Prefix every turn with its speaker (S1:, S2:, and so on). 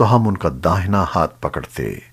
S1: تو ہم ان کا داہنا ہاتھ پکڑتے۔